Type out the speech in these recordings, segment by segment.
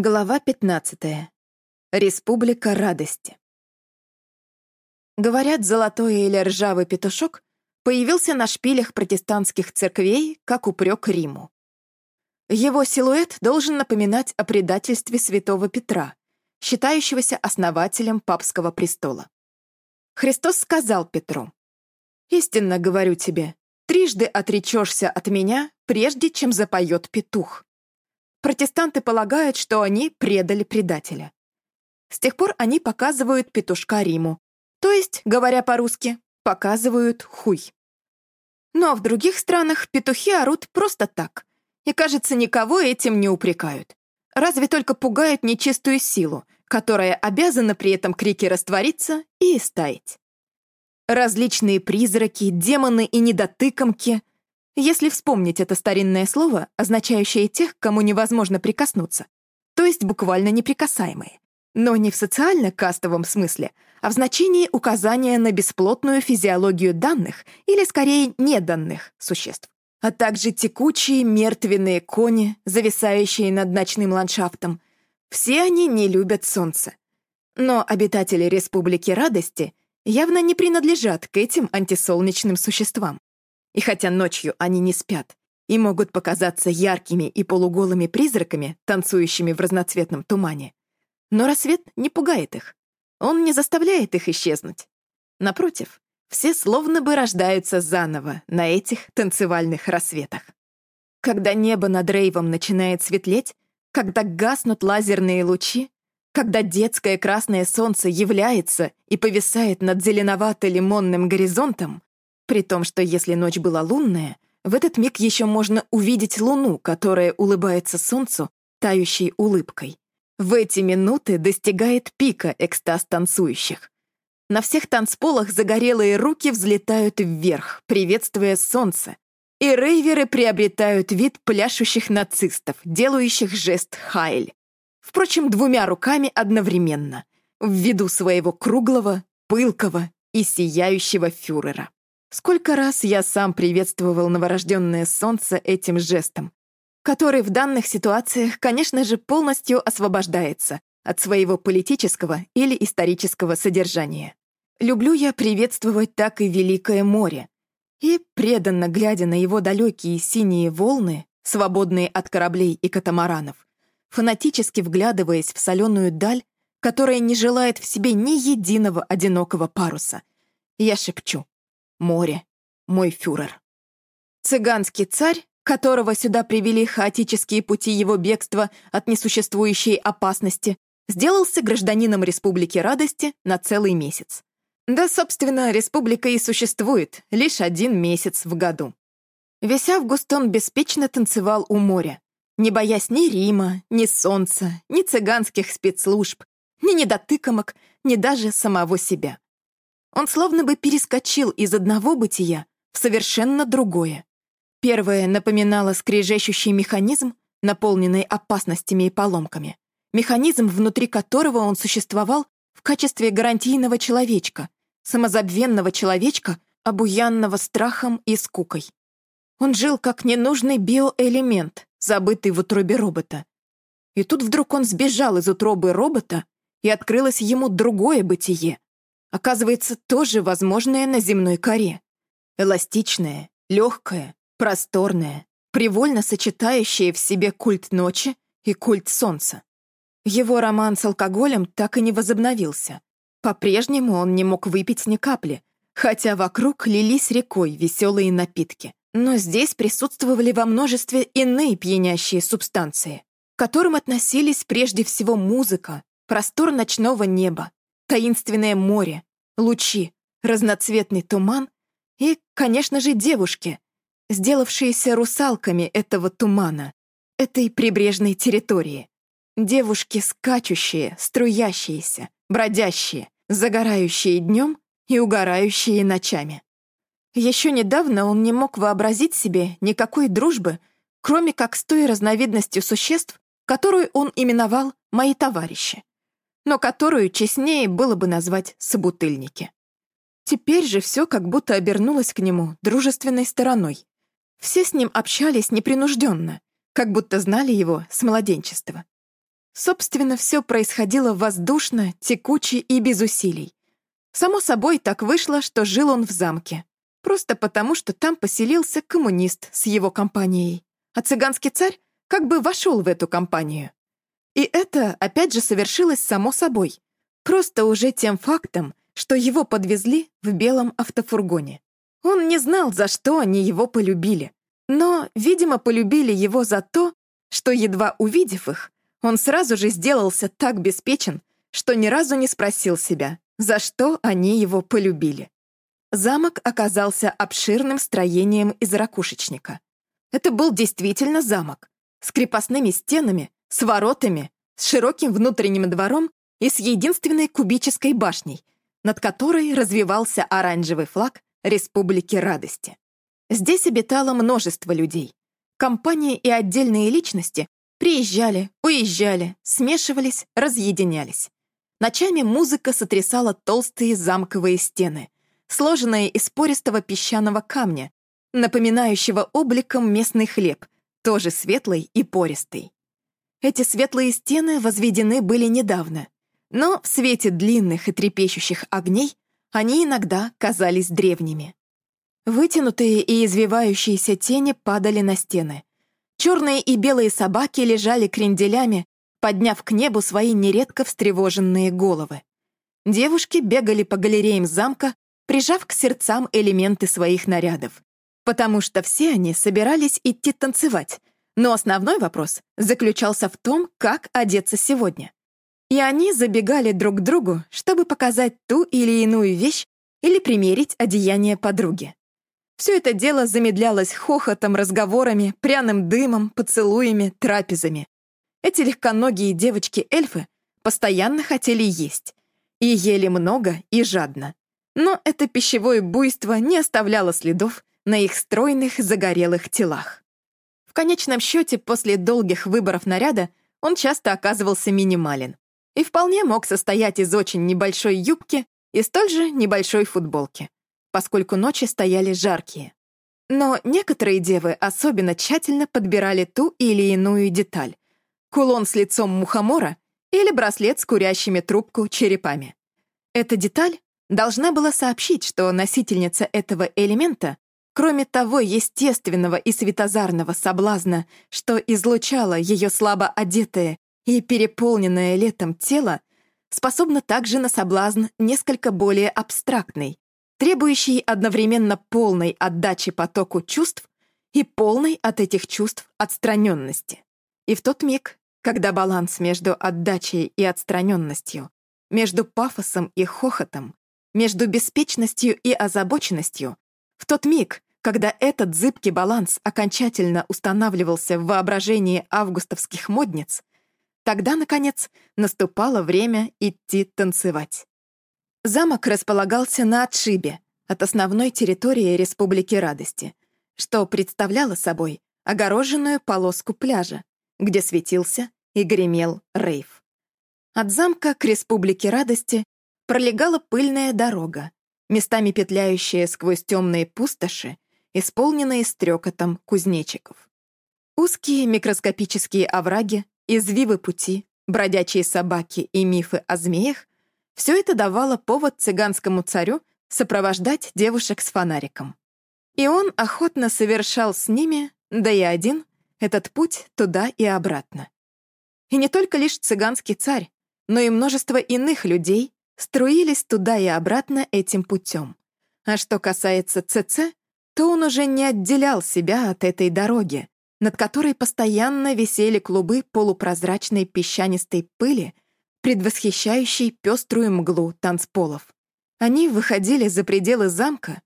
Глава 15. Республика радости. Говорят, золотой или ржавый петушок появился на шпилях протестантских церквей как упрек Риму. Его силуэт должен напоминать о предательстве святого Петра, считающегося основателем папского престола. Христос сказал Петру, «Истинно говорю тебе, трижды отречешься от меня, прежде чем запоет петух». Протестанты полагают, что они предали предателя. С тех пор они показывают петушка Риму, то есть, говоря по-русски, показывают хуй. Но в других странах петухи орут просто так, и, кажется, никого этим не упрекают. Разве только пугают нечистую силу, которая обязана при этом крике раствориться и истаять. Различные призраки, демоны и недотыкомки если вспомнить это старинное слово, означающее тех, кому невозможно прикоснуться, то есть буквально неприкасаемые, но не в социально-кастовом смысле, а в значении указания на бесплотную физиологию данных или, скорее, неданных существ, а также текучие мертвенные кони, зависающие над ночным ландшафтом. Все они не любят солнце. Но обитатели Республики Радости явно не принадлежат к этим антисолнечным существам. И хотя ночью они не спят и могут показаться яркими и полуголыми призраками, танцующими в разноцветном тумане, но рассвет не пугает их. Он не заставляет их исчезнуть. Напротив, все словно бы рождаются заново на этих танцевальных рассветах. Когда небо над Рейвом начинает светлеть, когда гаснут лазерные лучи, когда детское красное солнце является и повисает над зеленовато-лимонным горизонтом, при том, что если ночь была лунная, в этот миг еще можно увидеть луну, которая улыбается солнцу тающей улыбкой. В эти минуты достигает пика экстаз танцующих. На всех танцполах загорелые руки взлетают вверх, приветствуя солнце, и рейверы приобретают вид пляшущих нацистов, делающих жест «Хайль». Впрочем, двумя руками одновременно, в виду своего круглого, пылкого и сияющего фюрера. Сколько раз я сам приветствовал новорожденное солнце этим жестом, который в данных ситуациях, конечно же, полностью освобождается от своего политического или исторического содержания. Люблю я приветствовать так и Великое море, и, преданно глядя на его далекие синие волны, свободные от кораблей и катамаранов, фанатически вглядываясь в соленую даль, которая не желает в себе ни единого одинокого паруса, я шепчу море, мой фюрер. Цыганский царь, которого сюда привели хаотические пути его бегства от несуществующей опасности, сделался гражданином Республики Радости на целый месяц. Да, собственно, республика и существует лишь один месяц в году. Весь август он беспечно танцевал у моря, не боясь ни Рима, ни солнца, ни цыганских спецслужб, ни недотыкомок, ни даже самого себя. Он словно бы перескочил из одного бытия в совершенно другое. Первое напоминало скрежещущий механизм, наполненный опасностями и поломками. Механизм, внутри которого он существовал в качестве гарантийного человечка, самозабвенного человечка, обуянного страхом и скукой. Он жил как ненужный биоэлемент, забытый в утробе робота. И тут вдруг он сбежал из утробы робота, и открылось ему другое бытие, оказывается тоже возможное на земной коре. Эластичное, легкое, просторное, привольно сочетающее в себе культ ночи и культ солнца. Его роман с алкоголем так и не возобновился. По-прежнему он не мог выпить ни капли, хотя вокруг лились рекой веселые напитки. Но здесь присутствовали во множестве иные пьянящие субстанции, к которым относились прежде всего музыка, простор ночного неба, таинственное море, лучи, разноцветный туман и, конечно же, девушки, сделавшиеся русалками этого тумана, этой прибрежной территории. Девушки скачущие, струящиеся, бродящие, загорающие днем и угорающие ночами. Еще недавно он не мог вообразить себе никакой дружбы, кроме как с той разновидностью существ, которую он именовал «мои товарищи» но которую честнее было бы назвать собутыльники. Теперь же все как будто обернулось к нему дружественной стороной. Все с ним общались непринужденно, как будто знали его с младенчества. Собственно, все происходило воздушно, текуче и без усилий. Само собой, так вышло, что жил он в замке. Просто потому, что там поселился коммунист с его компанией. А цыганский царь как бы вошел в эту компанию. И это, опять же, совершилось само собой. Просто уже тем фактом, что его подвезли в белом автофургоне. Он не знал, за что они его полюбили. Но, видимо, полюбили его за то, что, едва увидев их, он сразу же сделался так беспечен, что ни разу не спросил себя, за что они его полюбили. Замок оказался обширным строением из ракушечника. Это был действительно замок, с крепостными стенами, с воротами, с широким внутренним двором и с единственной кубической башней, над которой развивался оранжевый флаг Республики Радости. Здесь обитало множество людей. Компании и отдельные личности приезжали, уезжали, смешивались, разъединялись. Ночами музыка сотрясала толстые замковые стены, сложенные из пористого песчаного камня, напоминающего обликом местный хлеб, тоже светлый и пористый. Эти светлые стены возведены были недавно, но в свете длинных и трепещущих огней они иногда казались древними. Вытянутые и извивающиеся тени падали на стены. Черные и белые собаки лежали кренделями, подняв к небу свои нередко встревоженные головы. Девушки бегали по галереям замка, прижав к сердцам элементы своих нарядов, потому что все они собирались идти танцевать, но основной вопрос заключался в том, как одеться сегодня. И они забегали друг к другу, чтобы показать ту или иную вещь или примерить одеяние подруги. Все это дело замедлялось хохотом, разговорами, пряным дымом, поцелуями, трапезами. Эти легконогие девочки-эльфы постоянно хотели есть. И ели много и жадно. Но это пищевое буйство не оставляло следов на их стройных загорелых телах. В конечном счете, после долгих выборов наряда он часто оказывался минимален и вполне мог состоять из очень небольшой юбки и столь же небольшой футболки, поскольку ночи стояли жаркие. Но некоторые девы особенно тщательно подбирали ту или иную деталь — кулон с лицом мухомора или браслет с курящими трубку черепами. Эта деталь должна была сообщить, что носительница этого элемента Кроме того естественного и светозарного соблазна, что излучало ее слабо одетое и переполненное летом тело, способна также на соблазн несколько более абстрактный, требующий одновременно полной отдачи потоку чувств и полной от этих чувств отстраненности. И в тот миг, когда баланс между отдачей и отстраненностью, между пафосом и хохотом, между беспечностью и озабоченностью, в тот миг, когда этот зыбкий баланс окончательно устанавливался в воображении августовских модниц, тогда, наконец, наступало время идти танцевать. Замок располагался на отшибе от основной территории Республики Радости, что представляло собой огороженную полоску пляжа, где светился и гремел рейв. От замка к Республике Радости пролегала пыльная дорога, местами петляющая сквозь темные пустоши исполненные стрекотом кузнечиков. Узкие микроскопические овраги, извивы пути, бродячие собаки и мифы о змеях — все это давало повод цыганскому царю сопровождать девушек с фонариком. И он охотно совершал с ними, да и один, этот путь туда и обратно. И не только лишь цыганский царь, но и множество иных людей струились туда и обратно этим путем. А что касается ЦЦ, то он уже не отделял себя от этой дороги, над которой постоянно висели клубы полупрозрачной песчанистой пыли, предвосхищающей пеструю мглу танцполов. Они выходили за пределы замка,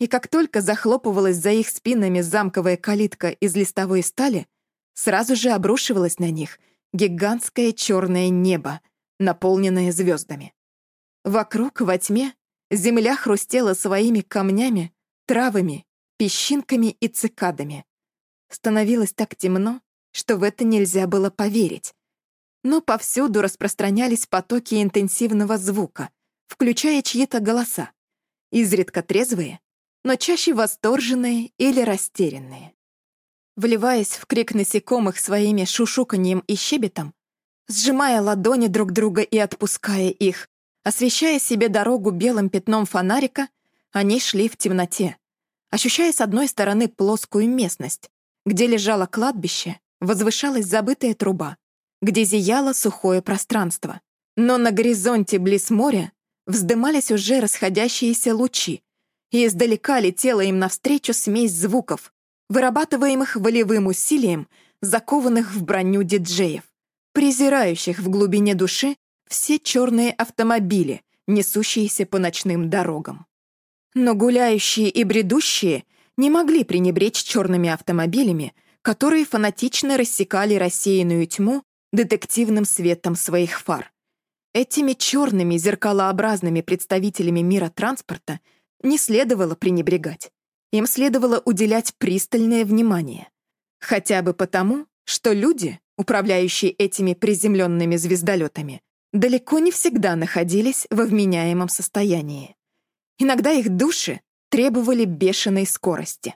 и как только захлопывалась за их спинами замковая калитка из листовой стали, сразу же обрушивалось на них гигантское черное небо, наполненное звездами. Вокруг, во тьме, земля хрустела своими камнями, травами, песчинками и цикадами. Становилось так темно, что в это нельзя было поверить. Но повсюду распространялись потоки интенсивного звука, включая чьи-то голоса, изредка трезвые, но чаще восторженные или растерянные. Вливаясь в крик насекомых своими шушуканьем и щебетом, сжимая ладони друг друга и отпуская их, освещая себе дорогу белым пятном фонарика, они шли в темноте, ощущая с одной стороны плоскую местность, где лежало кладбище, возвышалась забытая труба, где зияло сухое пространство. Но на горизонте близ моря вздымались уже расходящиеся лучи, и издалека летела им навстречу смесь звуков, вырабатываемых волевым усилием, закованных в броню диджеев, презирающих в глубине души все черные автомобили, несущиеся по ночным дорогам. Но гуляющие и бредущие не могли пренебречь черными автомобилями, которые фанатично рассекали рассеянную тьму детективным светом своих фар. Этими черными зеркалообразными представителями мира транспорта не следовало пренебрегать. Им следовало уделять пристальное внимание. Хотя бы потому, что люди, управляющие этими приземленными звездолетами, далеко не всегда находились во вменяемом состоянии. Иногда их души требовали бешеной скорости.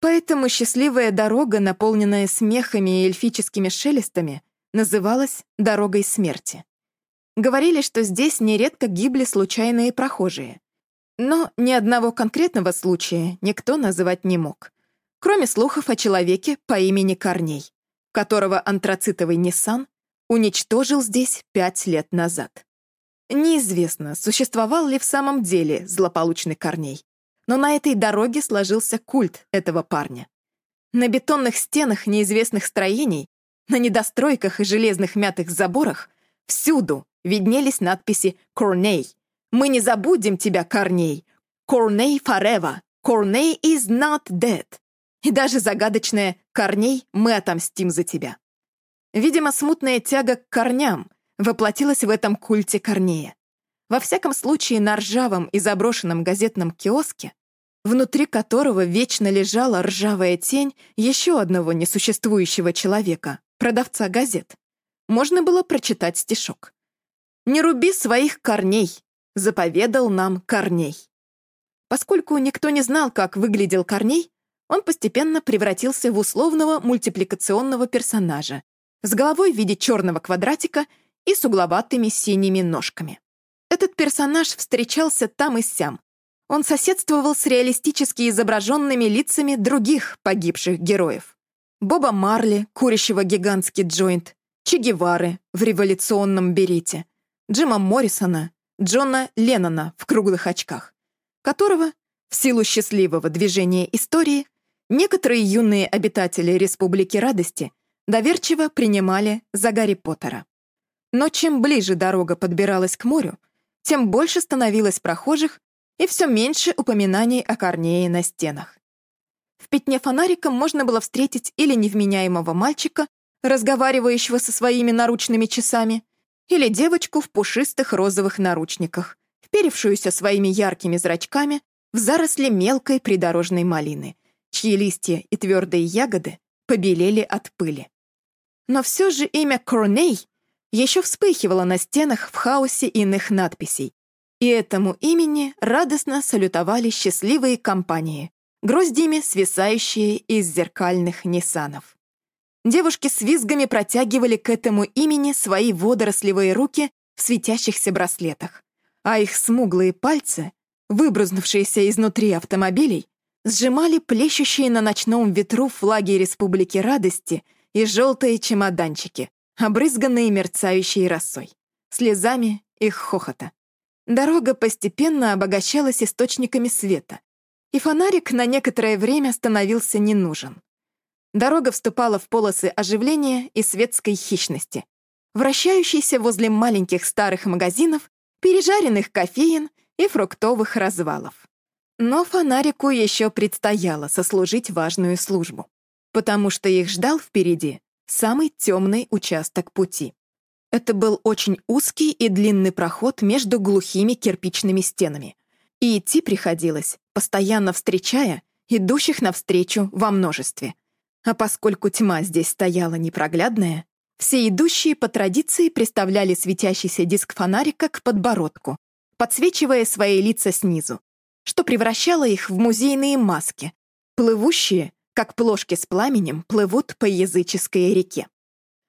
Поэтому счастливая дорога, наполненная смехами и эльфическими шелестами, называлась «дорогой смерти». Говорили, что здесь нередко гибли случайные прохожие. Но ни одного конкретного случая никто называть не мог, кроме слухов о человеке по имени Корней, которого антрацитовый Ниссан уничтожил здесь пять лет назад. Неизвестно, существовал ли в самом деле злополучный Корней, но на этой дороге сложился культ этого парня. На бетонных стенах неизвестных строений, на недостройках и железных мятых заборах всюду виднелись надписи «Корней». «Мы не забудем тебя, Корней!» «Корней forever!» «Корней is not dead!» И даже загадочное «Корней, мы отомстим за тебя!» Видимо, смутная тяга к корням воплотилась в этом культе Корнея. Во всяком случае, на ржавом и заброшенном газетном киоске, внутри которого вечно лежала ржавая тень еще одного несуществующего человека, продавца газет, можно было прочитать стишок. «Не руби своих корней», — заповедал нам Корней. Поскольку никто не знал, как выглядел Корней, он постепенно превратился в условного мультипликационного персонажа с головой в виде черного квадратика и с угловатыми синими ножками. Этот персонаж встречался там и сям. Он соседствовал с реалистически изображенными лицами других погибших героев. Боба Марли, курящего гигантский джойнт, Че Гевары в революционном берете, Джима Моррисона, Джона Леннона в круглых очках, которого, в силу счастливого движения истории, некоторые юные обитатели Республики Радости доверчиво принимали за Гарри Поттера. Но чем ближе дорога подбиралась к морю, тем больше становилось прохожих и все меньше упоминаний о Корнее на стенах. В пятне фонарика можно было встретить или невменяемого мальчика, разговаривающего со своими наручными часами, или девочку в пушистых розовых наручниках, вперевшуюся своими яркими зрачками в заросли мелкой придорожной малины, чьи листья и твердые ягоды побелели от пыли. Но все же имя Корней еще вспыхивало на стенах в хаосе иных надписей. И этому имени радостно салютовали счастливые компании, гроздями свисающие из зеркальных ниссанов. Девушки с визгами протягивали к этому имени свои водорослевые руки в светящихся браслетах, а их смуглые пальцы, выбрызнувшиеся изнутри автомобилей, сжимали плещущие на ночном ветру флаги Республики Радости и желтые чемоданчики, обрызганные мерцающей росой, слезами их хохота. Дорога постепенно обогащалась источниками света, и фонарик на некоторое время становился не нужен. Дорога вступала в полосы оживления и светской хищности, вращающейся возле маленьких старых магазинов, пережаренных кофеин и фруктовых развалов. Но фонарику еще предстояло сослужить важную службу, потому что их ждал впереди самый темный участок пути. Это был очень узкий и длинный проход между глухими кирпичными стенами. И идти приходилось, постоянно встречая идущих навстречу во множестве. А поскольку тьма здесь стояла непроглядная, все идущие по традиции приставляли светящийся диск фонарика к подбородку, подсвечивая свои лица снизу, что превращало их в музейные маски, плывущие как плошки с пламенем плывут по языческой реке.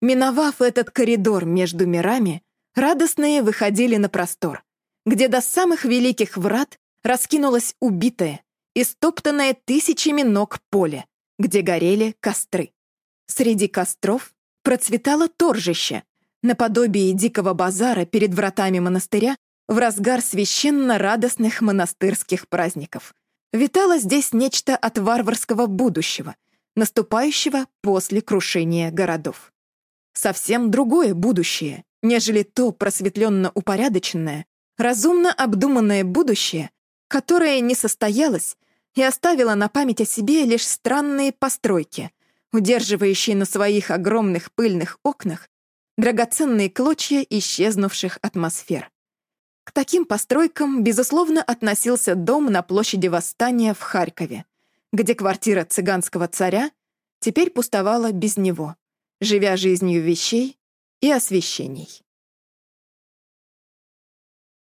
Миновав этот коридор между мирами, радостные выходили на простор, где до самых великих врат раскинулось убитое, истоптанное тысячами ног поле, где горели костры. Среди костров процветало торжище, наподобие дикого базара перед вратами монастыря в разгар священно-радостных монастырских праздников. Витало здесь нечто от варварского будущего, наступающего после крушения городов. Совсем другое будущее, нежели то просветленно-упорядоченное, разумно обдуманное будущее, которое не состоялось и оставило на память о себе лишь странные постройки, удерживающие на своих огромных пыльных окнах драгоценные клочья исчезнувших атмосфер. К таким постройкам, безусловно, относился дом на площади Восстания в Харькове, где квартира цыганского царя теперь пустовала без него, живя жизнью вещей и освещений.